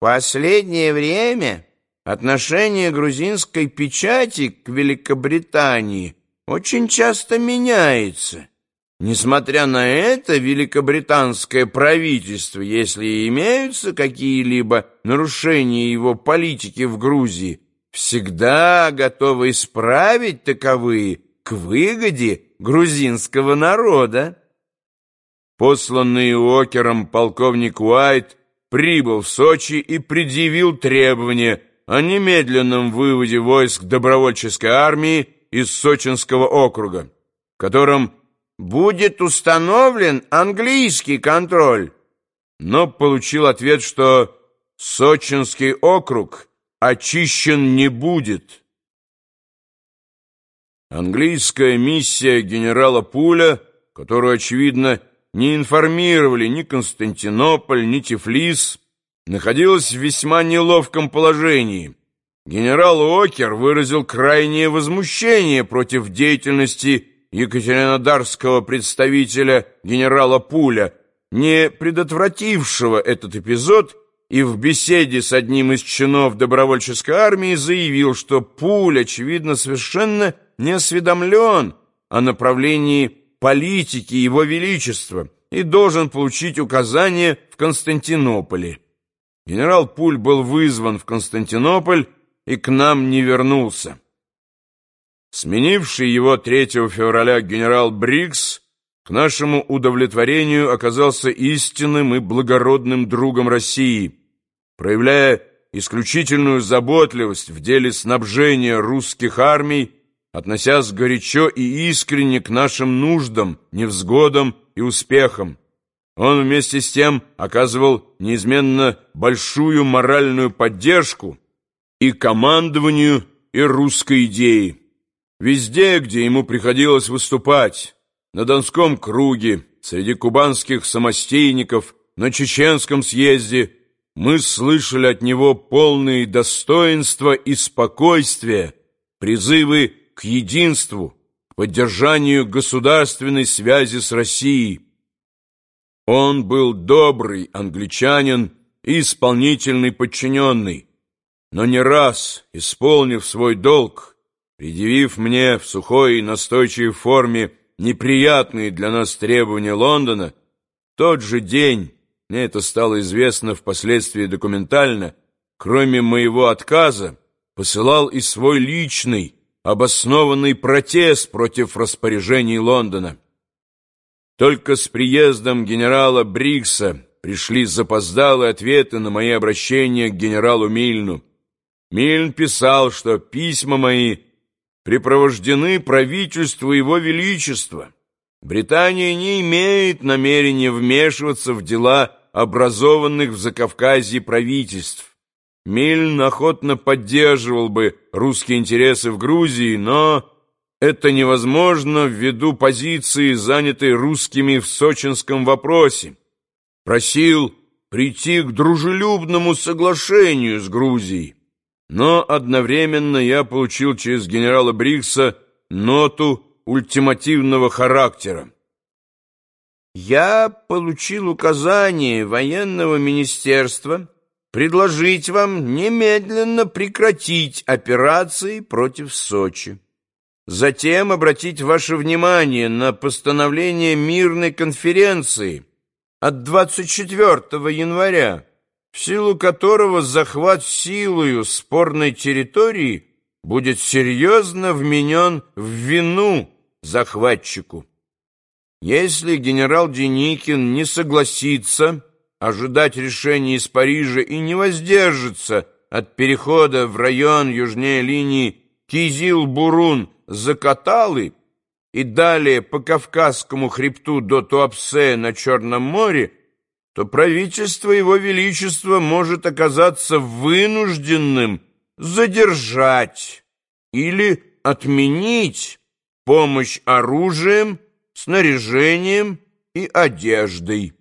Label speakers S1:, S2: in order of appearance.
S1: Последнее время отношение грузинской печати к Великобритании очень часто меняется. Несмотря на это, великобританское правительство, если имеются какие-либо нарушения его политики в Грузии, всегда готово исправить таковые к выгоде грузинского народа. Посланный Уокером полковник Уайт прибыл в Сочи и предъявил требование о немедленном выводе войск добровольческой армии из Сочинского округа, в котором будет установлен английский контроль, но получил ответ, что Сочинский округ очищен не будет. Английская миссия генерала Пуля, которую, очевидно, не информировали ни Константинополь, ни Тифлис, находилась в весьма неловком положении. Генерал Окер выразил крайнее возмущение против деятельности екатеринодарского представителя генерала Пуля, не предотвратившего этот эпизод, и в беседе с одним из чинов добровольческой армии заявил, что Пуль, очевидно, совершенно не осведомлен о направлении политики Его Величества и должен получить указания в Константинополе. Генерал Пуль был вызван в Константинополь и к нам не вернулся. Сменивший его 3 февраля генерал Брикс к нашему удовлетворению оказался истинным и благородным другом России, проявляя исключительную заботливость в деле снабжения русских армий, относясь горячо и искренне к нашим нуждам, невзгодам и успехам. Он вместе с тем оказывал неизменно большую моральную поддержку и командованию, и русской идеи. Везде, где ему приходилось выступать, на Донском круге, среди кубанских самостейников, на Чеченском съезде, мы слышали от него полные достоинства и спокойствия, призывы к единству, к поддержанию государственной связи с Россией. Он был добрый англичанин и исполнительный подчиненный, но не раз, исполнив свой долг, предъявив мне в сухой и настойчивой форме неприятные для нас требования Лондона, тот же день, мне это стало известно впоследствии документально, кроме моего отказа, посылал и свой личный, обоснованный протест против распоряжений Лондона. Только с приездом генерала Брикса пришли запоздалые ответы на мои обращения к генералу Мильну. Мильн писал, что письма мои припровождены правительству Его Величества. Британия не имеет намерения вмешиваться в дела образованных в Закавказье правительств. Мильн охотно поддерживал бы русские интересы в Грузии, но это невозможно ввиду позиции, занятой русскими в сочинском вопросе. Просил прийти к дружелюбному соглашению с Грузией. Но одновременно я получил через генерала Брикса ноту ультимативного характера. Я получил указание военного министерства предложить вам немедленно прекратить операции против Сочи. Затем обратить ваше внимание на постановление мирной конференции от 24 января в силу которого захват силою спорной территории будет серьезно вменен в вину захватчику. Если генерал Деникин не согласится ожидать решения из Парижа и не воздержится от перехода в район южнее линии Кизил-Бурун-Закаталы и далее по Кавказскому хребту до Туапсе на Черном море, то правительство Его Величества может оказаться вынужденным задержать или отменить помощь оружием, снаряжением и одеждой.